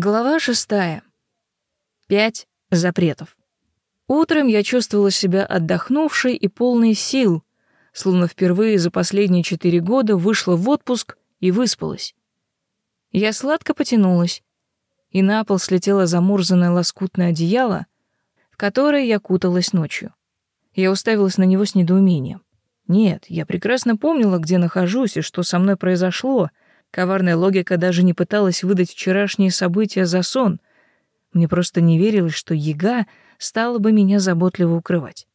Глава шестая. Пять запретов. Утром я чувствовала себя отдохнувшей и полной сил, словно впервые за последние четыре года вышла в отпуск и выспалась. Я сладко потянулась, и на пол слетело замурзанное лоскутное одеяло, в которое я куталась ночью. Я уставилась на него с недоумением. Нет, я прекрасно помнила, где нахожусь и что со мной произошло — Коварная логика даже не пыталась выдать вчерашние события за сон. Мне просто не верилось, что яга стала бы меня заботливо укрывать.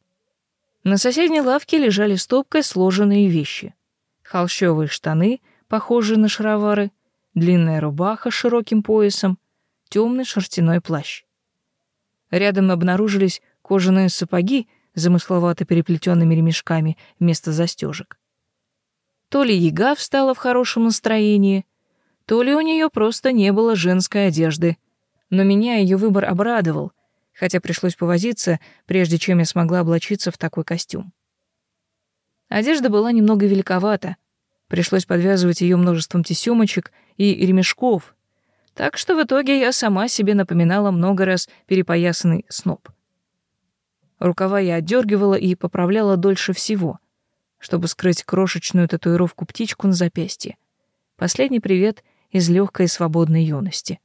На соседней лавке лежали стопкой сложенные вещи. Холщовые штаны, похожие на шаровары, длинная рубаха с широким поясом, темный шерстяной плащ. Рядом обнаружились кожаные сапоги замысловато переплетенными ремешками вместо застежек. То ли яга встала в хорошем настроении, то ли у нее просто не было женской одежды. Но меня ее выбор обрадовал, хотя пришлось повозиться, прежде чем я смогла облачиться в такой костюм. Одежда была немного великовата. Пришлось подвязывать ее множеством тесемочек и ремешков, так что в итоге я сама себе напоминала много раз перепоясанный сноп. Рукава я отдергивала и поправляла дольше всего — чтобы скрыть крошечную татуировку-птичку на запястье. Последний привет из легкой и свободной юности.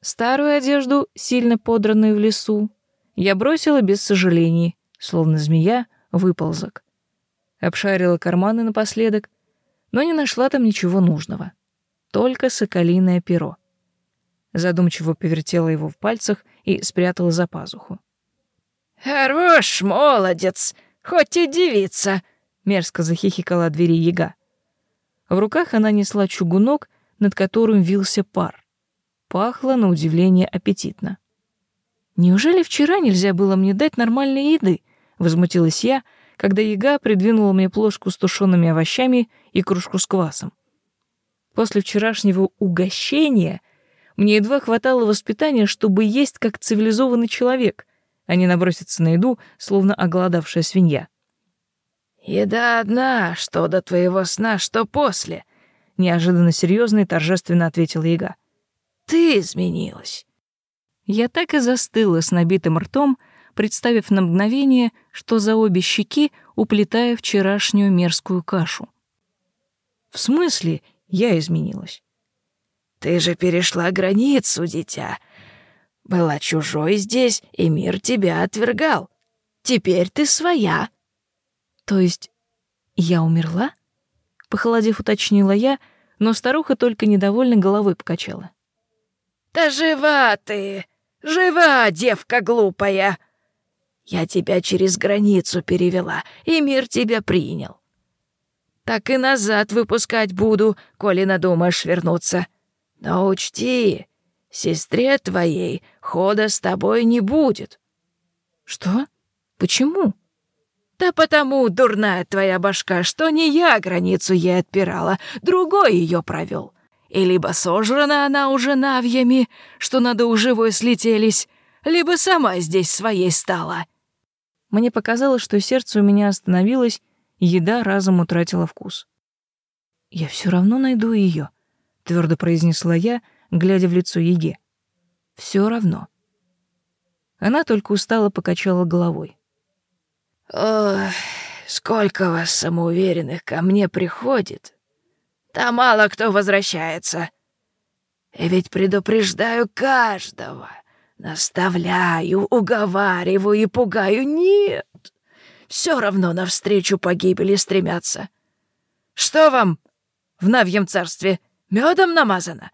Старую одежду, сильно подранную в лесу, я бросила без сожалений, словно змея, выползок. Обшарила карманы напоследок, но не нашла там ничего нужного. Только соколиное перо. Задумчиво повертела его в пальцах и спрятала за пазуху. «Хорош, молодец, хоть и девица!» Мерзко захихикала от двери яга. В руках она несла чугунок, над которым вился пар. Пахло, на удивление, аппетитно. «Неужели вчера нельзя было мне дать нормальной еды?» — возмутилась я, когда яга придвинула мне плошку с тушеными овощами и кружку с квасом. После вчерашнего угощения мне едва хватало воспитания, чтобы есть как цивилизованный человек, а не наброситься на еду, словно оголодавшая свинья. «Еда одна, что до твоего сна, что после», — неожиданно серьезно и торжественно ответил Яга. «Ты изменилась». Я так и застыла с набитым ртом, представив на мгновение, что за обе щеки уплетаю вчерашнюю мерзкую кашу. В смысле я изменилась? Ты же перешла границу, дитя. Была чужой здесь, и мир тебя отвергал. Теперь ты своя. То есть я умерла? Похолодев, уточнила я, но старуха только недовольно головой покачала. Да жива ты! Жива, девка глупая! Я тебя через границу перевела, и мир тебя принял. Так и назад выпускать буду, коли надумаешь вернуться. Но учти, сестре твоей хода с тобой не будет. Что? Почему? Да потому, дурная твоя башка, что не я границу ей отпирала, другой ее провел. И либо сожрана она уже навьями, что надо у живой слетелись, либо сама здесь своей стала. Мне показалось, что сердце у меня остановилось, еда разом утратила вкус. «Я все равно найду ее, твердо произнесла я, глядя в лицо Еге. Все равно». Она только устало покачала головой. Ох, сколько вас самоуверенных ко мне приходит. Да мало кто возвращается. И ведь предупреждаю каждого, наставляю, уговариваю и пугаю. Нет, все равно навстречу погибели стремятся. Что вам в Навьем царстве медом намазано?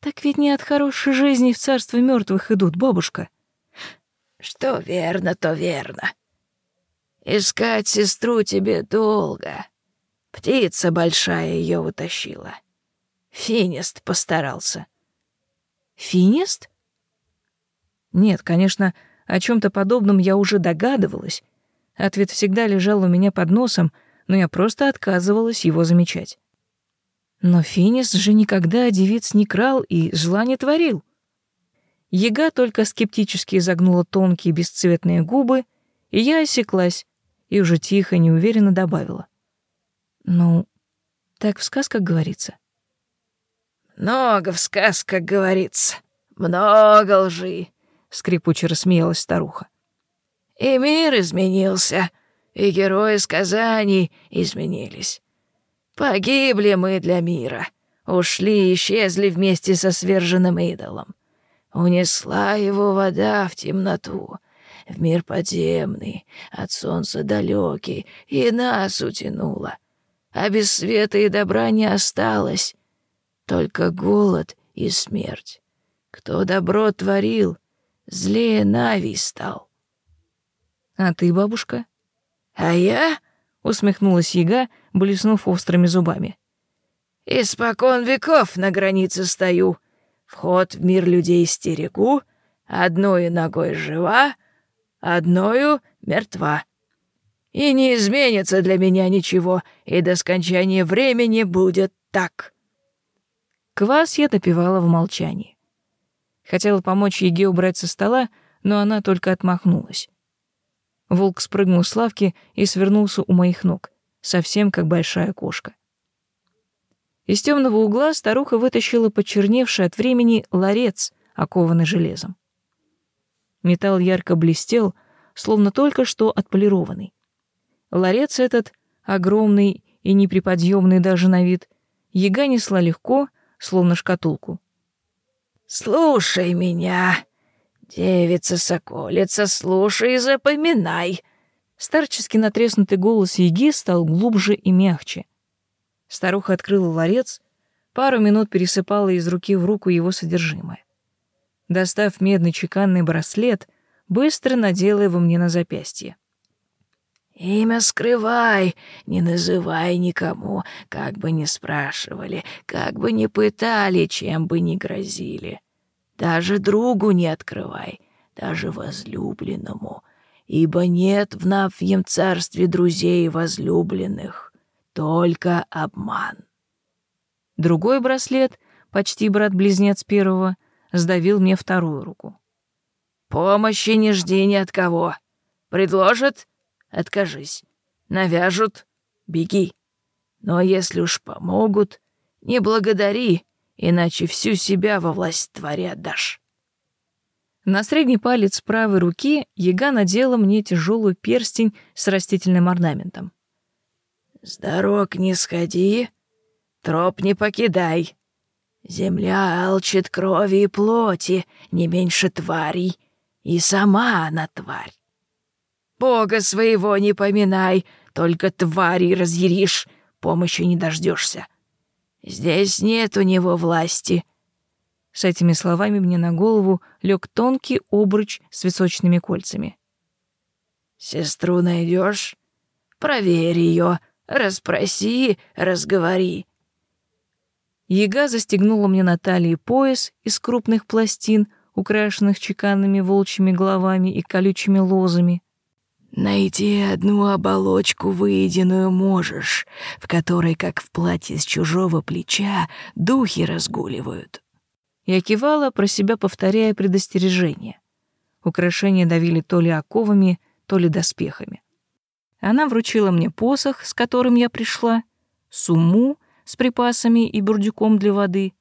Так ведь не от хорошей жизни в царство мертвых идут, бабушка. Что верно, то верно. Искать сестру тебе долго. Птица большая ее утащила. Финист постарался. Финист? Нет, конечно, о чем-то подобном я уже догадывалась. Ответ всегда лежал у меня под носом, но я просто отказывалась его замечать. Но Финист же никогда девиц не крал и зла не творил. Ега только скептически изогнула тонкие бесцветные губы, и я осеклась, и уже тихо, неуверенно добавила. «Ну, так в сказках говорится». Много в сказках говорится, много лжи, скрипуче рассмеялась старуха. И мир изменился, и герои сказаний изменились. Погибли мы для мира, ушли и исчезли вместе со сверженным идолом. Унесла его вода в темноту, в мир подземный, от солнца далекий, и нас утянула. А без света и добра не осталось, только голод и смерть. Кто добро творил, злее Навий стал. «А ты, бабушка?» «А я?» — усмехнулась яга, блеснув острыми зубами. «Испокон веков на границе стою, вход в мир людей стерегу, одной ногой жива, одною мертва. И не изменится для меня ничего, и до скончания времени будет так». Квас я допивала в молчании. Хотела помочь Еге убрать со стола, но она только отмахнулась. Волк спрыгнул с лавки и свернулся у моих ног, совсем как большая кошка. Из темного угла старуха вытащила почерневший от времени ларец, окованный железом. Металл ярко блестел, словно только что отполированный. Ларец этот, огромный и неприподъемный даже на вид, яга несла легко, словно шкатулку. «Слушай меня, девица-соколица, слушай и запоминай!» Старчески натреснутый голос Яги стал глубже и мягче. Старуха открыла ларец, пару минут пересыпала из руки в руку его содержимое. Достав медный чеканный браслет, быстро надела его мне на запястье. Имя скрывай, не называй никому, как бы ни спрашивали, как бы ни пытали, чем бы ни грозили. Даже другу не открывай, даже возлюбленному, ибо нет в Навьем царстве друзей возлюбленных, только обман. Другой браслет, почти брат-близнец первого, сдавил мне вторую руку. «Помощи не жди ни от кого. Предложат Откажись. Навяжут — беги. Но если уж помогут, не благодари, иначе всю себя во власть твари отдашь. На средний палец правой руки яга надела мне тяжелый перстень с растительным орнаментом. «С дорог не сходи, троп не покидай. Земля алчит крови и плоти, не меньше тварей, и сама она тварь. Бога своего не поминай, только твари разъяришь, помощи не дождешься. Здесь нет у него власти». С этими словами мне на голову лег тонкий обруч с височными кольцами. «Сестру найдешь? Проверь ее, расспроси, разговори». Яга застегнула мне на талии пояс из крупных пластин, украшенных чеканными волчьими головами и колючими лозами. Найти одну оболочку выеденную можешь, в которой, как в платье с чужого плеча, духи разгуливают. Я кивала, про себя повторяя предостережение. Украшения давили то ли оковами, то ли доспехами. Она вручила мне посох, с которым я пришла, сумму с припасами и бурдюком для воды,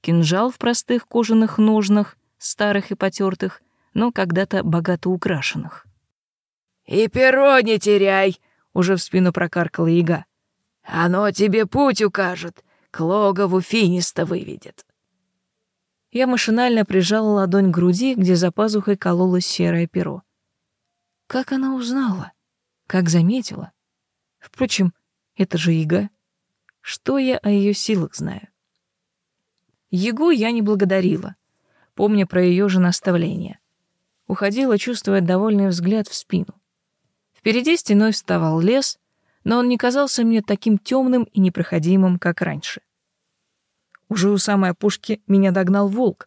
кинжал в простых кожаных ножнах, старых и потертых, но когда-то богато украшенных. «И перо не теряй!» — уже в спину прокаркала яга. «Оно тебе путь укажет, к логову финиста выведет». Я машинально прижала ладонь к груди, где за пазухой кололось серое перо. Как она узнала? Как заметила? Впрочем, это же яга. Что я о ее силах знаю? Ягу я не благодарила, помня про ее же наставление. Уходила, чувствуя довольный взгляд в спину. Впереди стеной вставал лес, но он не казался мне таким темным и непроходимым, как раньше. Уже у самой опушки меня догнал волк.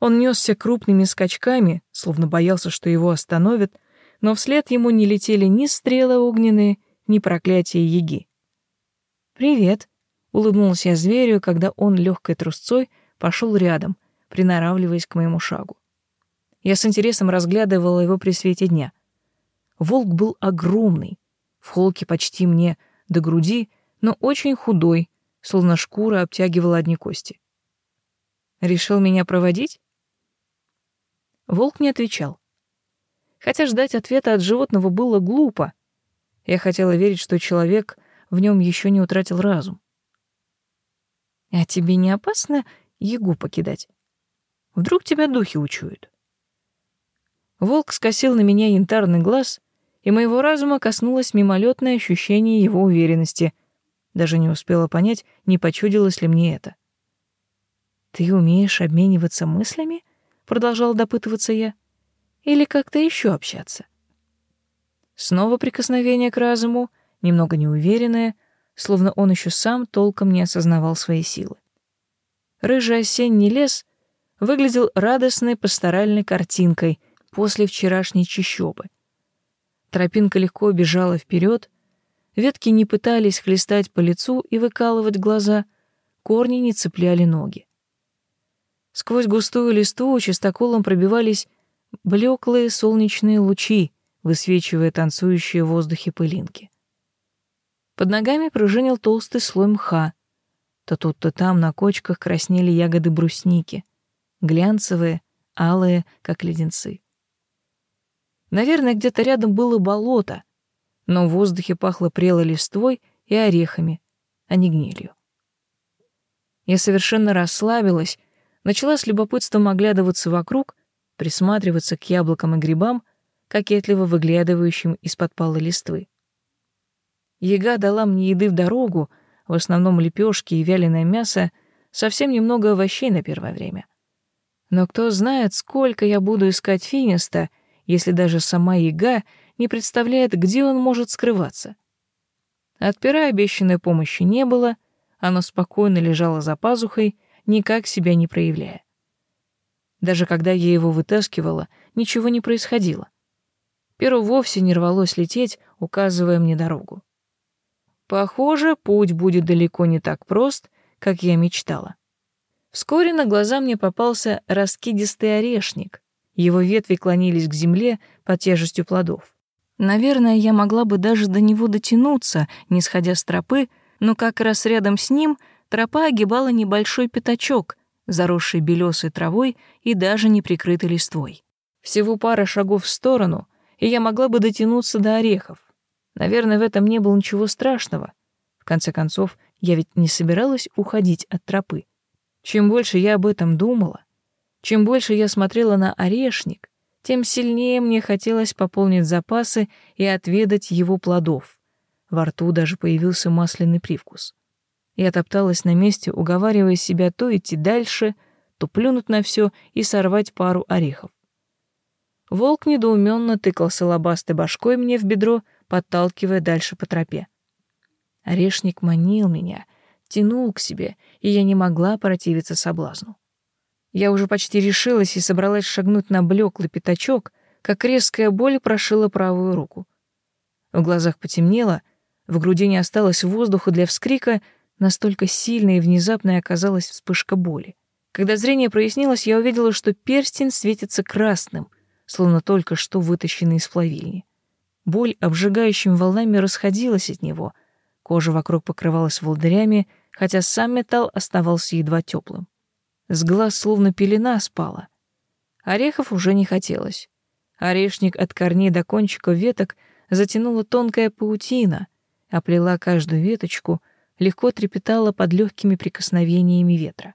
Он несся крупными скачками, словно боялся, что его остановят, но вслед ему не летели ни стрелы огненные, ни проклятия яги. «Привет», — улыбнулся я зверю, когда он легкой трусцой пошел рядом, приноравливаясь к моему шагу. Я с интересом разглядывала его при свете дня — Волк был огромный, в холке почти мне до груди, но очень худой, словно шкура обтягивала одни кости. Решил меня проводить? Волк не отвечал. Хотя ждать ответа от животного было глупо. Я хотела верить, что человек в нем еще не утратил разум. А тебе не опасно ягу покидать? Вдруг тебя духи учуют? Волк скосил на меня янтарный глаз, и моего разума коснулось мимолетное ощущение его уверенности. Даже не успела понять, не почудилось ли мне это. «Ты умеешь обмениваться мыслями?» — продолжал допытываться я. «Или как-то еще общаться?» Снова прикосновение к разуму, немного неуверенное, словно он еще сам толком не осознавал своей силы. Рыжий осенний лес выглядел радостной пасторальной картинкой после вчерашней чащобы. Тропинка легко бежала вперед, ветки не пытались хлестать по лицу и выкалывать глаза, корни не цепляли ноги. Сквозь густую листву чистоколом пробивались блеклые солнечные лучи, высвечивая танцующие в воздухе пылинки. Под ногами пружинил толстый слой мха. То тут, то там на кочках краснели ягоды брусники, глянцевые, алые, как леденцы. Наверное, где-то рядом было болото, но в воздухе пахло прелой листвой и орехами, а не гнилью. Я совершенно расслабилась, начала с любопытством оглядываться вокруг, присматриваться к яблокам и грибам, кокетливо выглядывающим из-под палы листвы. Ега дала мне еды в дорогу, в основном лепешки и вяленое мясо, совсем немного овощей на первое время. Но кто знает, сколько я буду искать Финиста, если даже сама Ега не представляет, где он может скрываться. От пера обещанной помощи не было, оно спокойно лежало за пазухой, никак себя не проявляя. Даже когда я его вытаскивала, ничего не происходило. Перо вовсе не рвалось лететь, указывая мне дорогу. Похоже, путь будет далеко не так прост, как я мечтала. Вскоре на глаза мне попался раскидистый орешник. Его ветви клонились к земле под тяжестью плодов. Наверное, я могла бы даже до него дотянуться, не сходя с тропы, но как раз рядом с ним тропа огибала небольшой пятачок, заросший белесой травой и даже не прикрытый листвой. Всего пара шагов в сторону, и я могла бы дотянуться до орехов. Наверное, в этом не было ничего страшного. В конце концов, я ведь не собиралась уходить от тропы. Чем больше я об этом думала, чем больше я смотрела на орешник, тем сильнее мне хотелось пополнить запасы и отведать его плодов. Во рту даже появился масляный привкус. Я топталась на месте, уговаривая себя то идти дальше, то плюнуть на все и сорвать пару орехов. Волк недоуменно тыкался лобастой башкой мне в бедро, подталкивая дальше по тропе. Орешник манил меня, тянул к себе, и я не могла противиться соблазну. Я уже почти решилась и собралась шагнуть на блеклый пятачок, как резкая боль прошила правую руку. В глазах потемнело, в груди не осталось воздуха для вскрика, настолько сильной и внезапной оказалась вспышка боли. Когда зрение прояснилось, я увидела, что перстень светится красным, словно только что вытащенный из плавильни. Боль обжигающими волнами расходилась от него, кожа вокруг покрывалась волдырями, хотя сам металл оставался едва теплым. С глаз словно пелена спала. Орехов уже не хотелось. Орешник от корней до кончика веток затянула тонкая паутина, оплела каждую веточку, легко трепетала под легкими прикосновениями ветра.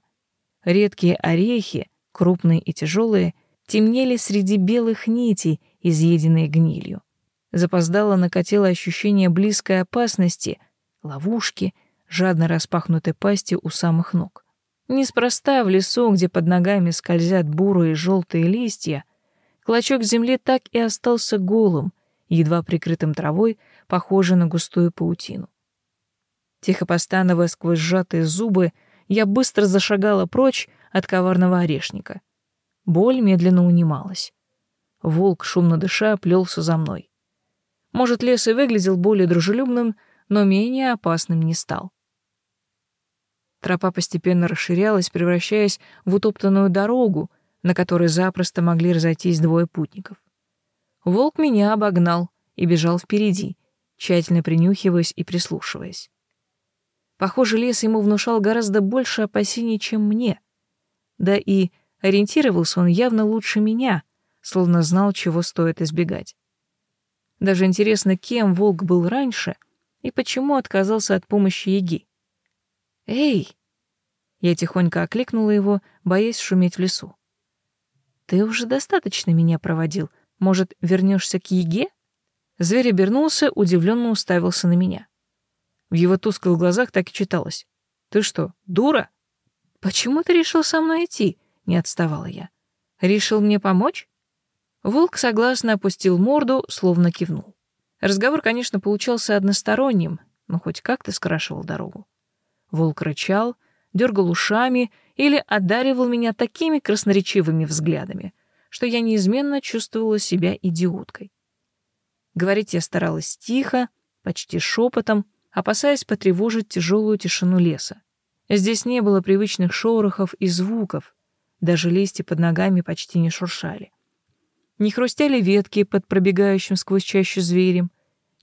Редкие орехи, крупные и тяжелые, темнели среди белых нитей, изъеденные гнилью. Запоздало накатило ощущение близкой опасности, ловушки, жадно распахнутой пасти у самых ног. Неспроста в лесу, где под ногами скользят бурые и желтые листья, клочок земли так и остался голым, едва прикрытым травой, похожий на густую паутину. Тихо постановая сквозь сжатые зубы, я быстро зашагала прочь от коварного орешника. Боль медленно унималась. Волк, шумно дыша, плелся за мной. Может, лес и выглядел более дружелюбным, но менее опасным не стал. Тропа постепенно расширялась, превращаясь в утоптанную дорогу, на которой запросто могли разойтись двое путников. Волк меня обогнал и бежал впереди, тщательно принюхиваясь и прислушиваясь. Похоже, лес ему внушал гораздо больше опасений, чем мне. Да и ориентировался он явно лучше меня, словно знал, чего стоит избегать. Даже интересно, кем волк был раньше и почему отказался от помощи Еги. «Эй!» Я тихонько окликнула его, боясь шуметь в лесу. «Ты уже достаточно меня проводил. Может, вернешься к Еге?» Зверь обернулся, удивленно уставился на меня. В его тусклых глазах так и читалось. «Ты что, дура?» «Почему ты решил со мной идти?» — не отставала я. «Решил мне помочь?» Волк согласно опустил морду, словно кивнул. Разговор, конечно, получался односторонним, но хоть как-то скрашивал дорогу. Волк рычал, дергал ушами или одаривал меня такими красноречивыми взглядами, что я неизменно чувствовала себя идиоткой. Говорить я старалась тихо, почти шепотом, опасаясь потревожить тяжелую тишину леса. Здесь не было привычных шорохов и звуков, даже листья под ногами почти не шуршали. Не хрустели ветки под пробегающим сквозь чащу зверем,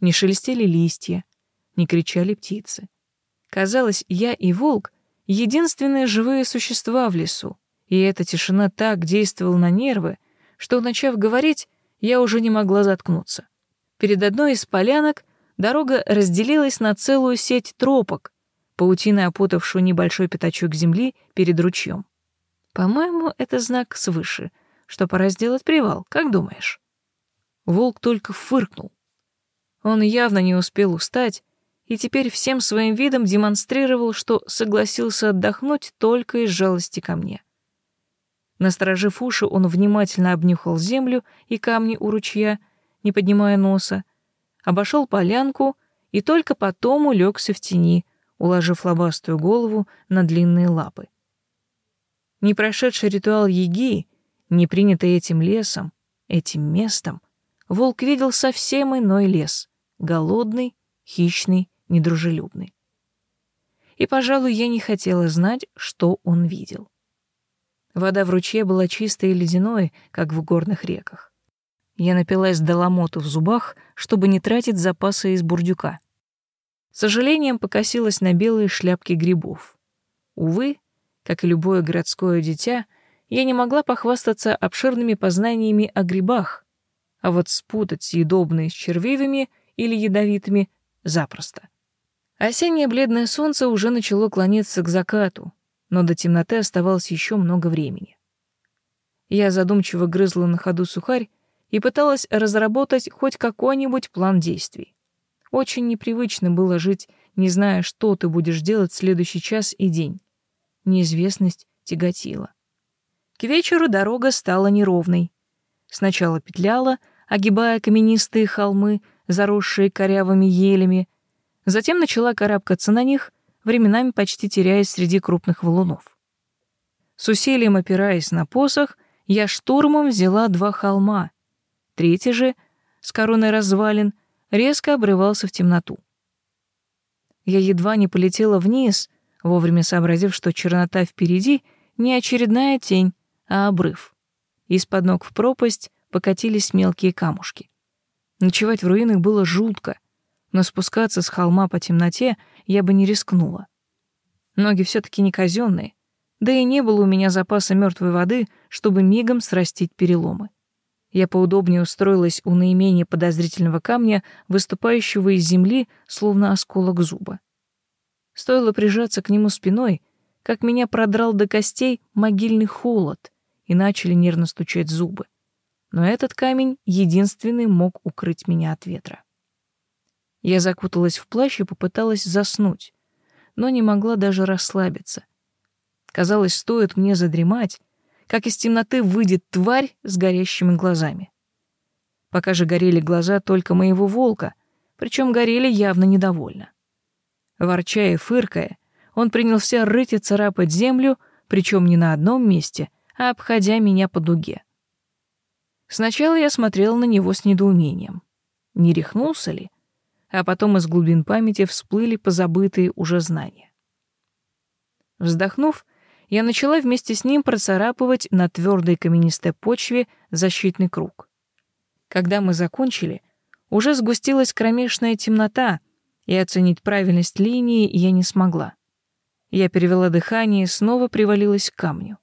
не шелестели листья, не кричали птицы. Казалось, я и волк — единственные живые существа в лесу, и эта тишина так действовала на нервы, что, начав говорить, я уже не могла заткнуться. Перед одной из полянок дорога разделилась на целую сеть тропок, паутиной опутавшую небольшой пятачок земли перед ручьем. По-моему, это знак свыше — что пора сделать привал, как думаешь?» Волк только фыркнул. Он явно не успел устать и теперь всем своим видом демонстрировал, что согласился отдохнуть только из жалости ко мне. Насторожив уши, он внимательно обнюхал землю и камни у ручья, не поднимая носа, обошел полянку и только потом улегся в тени, уложив лобастую голову на длинные лапы. Не прошедший ритуал Еги не принятый этим лесом, этим местом, волк видел совсем иной лес, голодный, хищный, недружелюбный. И, пожалуй, я не хотела знать, что он видел. Вода в ручье была чистой и ледяной, как в горных реках. Я напилась до ломоту в зубах, чтобы не тратить запасы из бурдюка. С сожалением покосилась на белые шляпки грибов. Увы, как и любое городское дитя, я не могла похвастаться обширными познаниями о грибах, а вот спутать съедобные с червивыми или ядовитыми запросто. Осеннее бледное солнце уже начало клониться к закату, но до темноты оставалось еще много времени. Я задумчиво грызла на ходу сухарь и пыталась разработать хоть какой-нибудь план действий. Очень непривычно было жить, не зная, что ты будешь делать в следующий час и день. Неизвестность тяготила. К вечеру дорога стала неровной. Сначала петляла, огибая каменистые холмы, заросшие корявыми елями, затем начала карабкаться на них, временами почти теряясь среди крупных валунов. С усилием опираясь на посох, я штурмом взяла два холма. Третий же, с короной развалин, резко обрывался в темноту. Я едва не полетела вниз, вовремя сообразив, что чернота впереди — не очередная тень, а обрыв. Из-под ног в пропасть покатились мелкие камушки. Ночевать в руинах было жутко, но спускаться с холма по темноте я бы не рискнула. Ноги все таки не казенные, да и не было у меня запаса мертвой воды, чтобы мигом срастить переломы. Я поудобнее устроилась у наименее подозрительного камня, выступающего из земли, словно осколок зуба. Стоило прижаться к нему спиной, как меня продрал до костей могильный холод, и начали нервно стучать зубы. Но этот камень единственный мог укрыть меня от ветра. Я закуталась в плащ и попыталась заснуть, но не могла даже расслабиться. Казалось, стоит мне задремать, как из темноты выйдет тварь с горящими глазами. Пока же горели глаза только моего волка, причем горели явно недовольно. Ворча и фыркая, он принялся рыть и царапать землю, причем не на одном месте, обходя меня по дуге. Сначала я смотрел на него с недоумением. Не рехнулся ли? А потом из глубин памяти всплыли позабытые уже знания. Вздохнув, я начала вместе с ним процарапывать на твердой каменистой почве защитный круг. Когда мы закончили, уже сгустилась кромешная темнота, и оценить правильность линии я не смогла. Я перевела дыхание и снова привалилась к камню.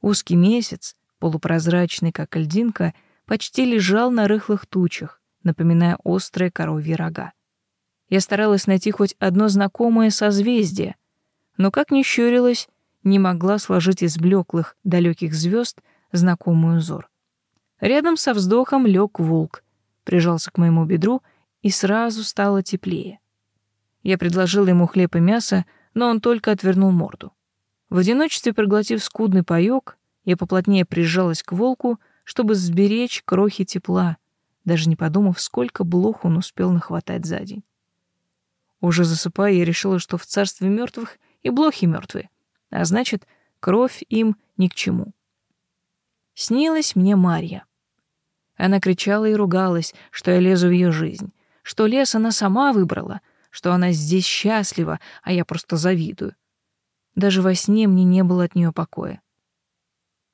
Узкий месяц, полупрозрачный, как льдинка, почти лежал на рыхлых тучах, напоминая острые коровьи рога. Я старалась найти хоть одно знакомое созвездие, но, как ни щурилась, не могла сложить из блеклых, далеких звезд знакомый узор. Рядом со вздохом лег волк, прижался к моему бедру и сразу стало теплее. Я предложила ему хлеб и мясо, но он только отвернул морду. В одиночестве проглотив скудный паёк, я поплотнее прижалась к волку, чтобы сберечь крохи тепла, даже не подумав, сколько блох он успел нахватать за день. Уже засыпая, я решила, что в царстве мертвых и блохи мертвые, а значит, кровь им ни к чему. Снилась мне Марья. Она кричала и ругалась, что я лезу в ее жизнь, что лес она сама выбрала, что она здесь счастлива, а я просто завидую. Даже во сне мне не было от нее покоя.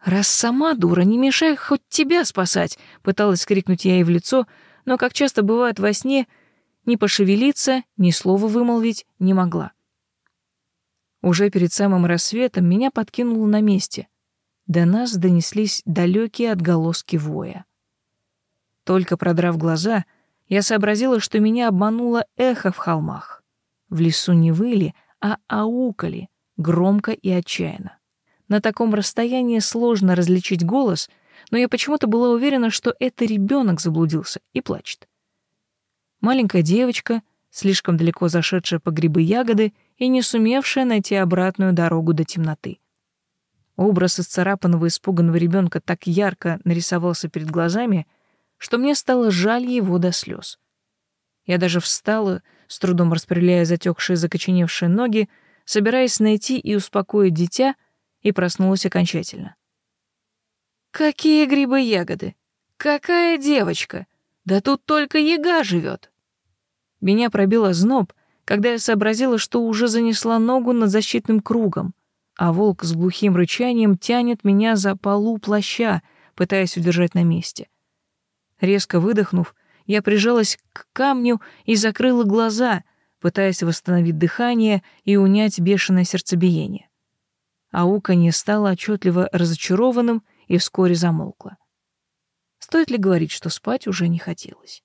«Раз сама дура, не мешай хоть тебя спасать!» — пыталась крикнуть я ей в лицо, но, как часто бывает во сне, ни пошевелиться, ни слова вымолвить не могла. Уже перед самым рассветом меня подкинуло на месте. До нас донеслись далекие отголоски воя. Только продрав глаза, я сообразила, что меня обмануло эхо в холмах. В лесу не выли, а аукали, громко и отчаянно. На таком расстоянии сложно различить голос, но я почему-то была уверена, что это ребенок заблудился и плачет. Маленькая девочка, слишком далеко зашедшая по грибы-ягоды и не сумевшая найти обратную дорогу до темноты. Образ исцарапанного испуганного ребенка так ярко нарисовался перед глазами, что мне стало жаль его до слез. Я даже встала, с трудом распределяя затекшие закоченевшие ноги, собираясь найти и успокоить дитя, и проснулась окончательно. «Какие грибы-ягоды? Какая девочка? Да тут только яга живет!» Меня пробило зноб, когда я сообразила, что уже занесла ногу над защитным кругом, а волк с глухим рычанием тянет меня за полу плаща, пытаясь удержать на месте. Резко выдохнув, я прижалась к камню и закрыла глаза, пытаясь восстановить дыхание и унять бешеное сердцебиение. Ауканье стало отчетливо разочарованным и вскоре замолкло. Стоит ли говорить, что спать уже не хотелось?